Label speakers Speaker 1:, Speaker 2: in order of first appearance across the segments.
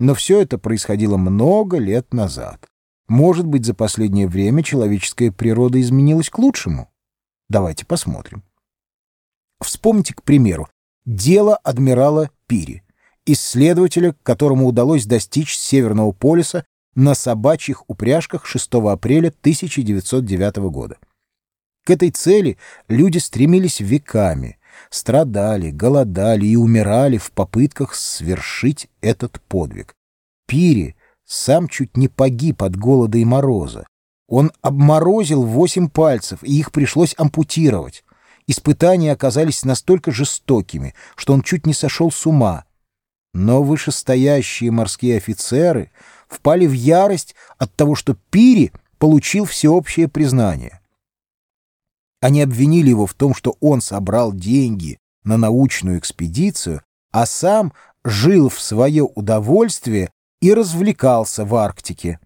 Speaker 1: Но все это происходило много лет назад. Может быть, за последнее время человеческая природа изменилась к лучшему? Давайте посмотрим. Вспомните, к примеру, дело адмирала Пири, исследователя, которому удалось достичь Северного полюса на собачьих упряжках 6 апреля 1909 года. К этой цели люди стремились веками, страдали, голодали и умирали в попытках свершить этот подвиг. Пири сам чуть не погиб от голода и мороза. Он обморозил восемь пальцев, и их пришлось ампутировать. Испытания оказались настолько жестокими, что он чуть не сошел с ума. Но вышестоящие морские офицеры впали в ярость от того, что Пири получил всеобщее признание. Они обвинили его в том, что он собрал деньги на научную экспедицию, а сам жил в свое удовольствие и развлекался в Арктике.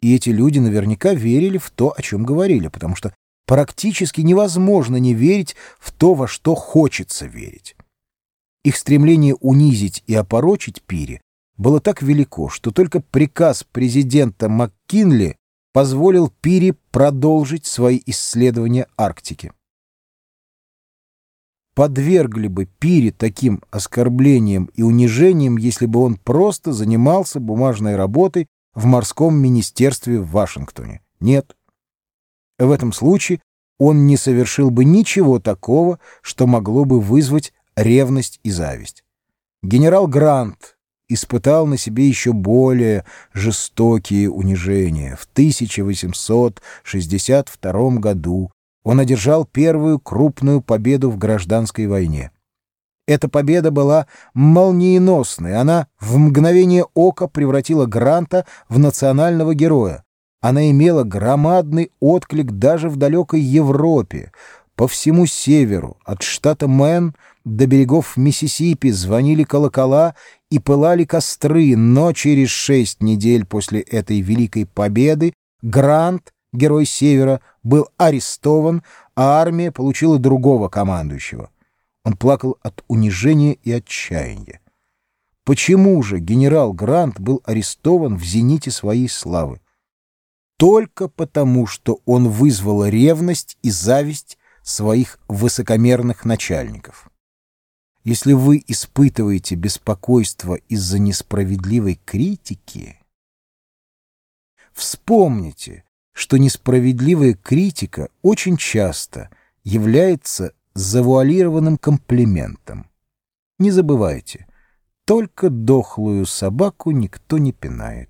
Speaker 1: И эти люди наверняка верили в то, о чем говорили, потому что практически невозможно не верить в то, во что хочется верить. Их стремление унизить и опорочить Пири было так велико, что только приказ президента МакКинли позволил Пири продолжить свои исследования Арктики. Подвергли бы Пири таким оскорблениям и унижениям, если бы он просто занимался бумажной работой в морском министерстве в Вашингтоне. Нет. В этом случае он не совершил бы ничего такого, что могло бы вызвать ревность и зависть. Генерал Грант испытал на себе еще более жестокие унижения. В 1862 году он одержал первую крупную победу в гражданской войне. Эта победа была молниеносной, она в мгновение ока превратила Гранта в национального героя. Она имела громадный отклик даже в далекой Европе. По всему северу, от штата Мэн до берегов Миссисипи звонили колокола и пылали костры, но через шесть недель после этой великой победы Грант, герой Севера, был арестован, а армия получила другого командующего. Он плакал от унижения и отчаяния. Почему же генерал Грант был арестован в зените своей славы? Только потому, что он вызвал ревность и зависть своих высокомерных начальников. Если вы испытываете беспокойство из-за несправедливой критики, вспомните, что несправедливая критика очень часто является завуалированным комплиментом. Не забывайте, только дохлую собаку никто не пинает.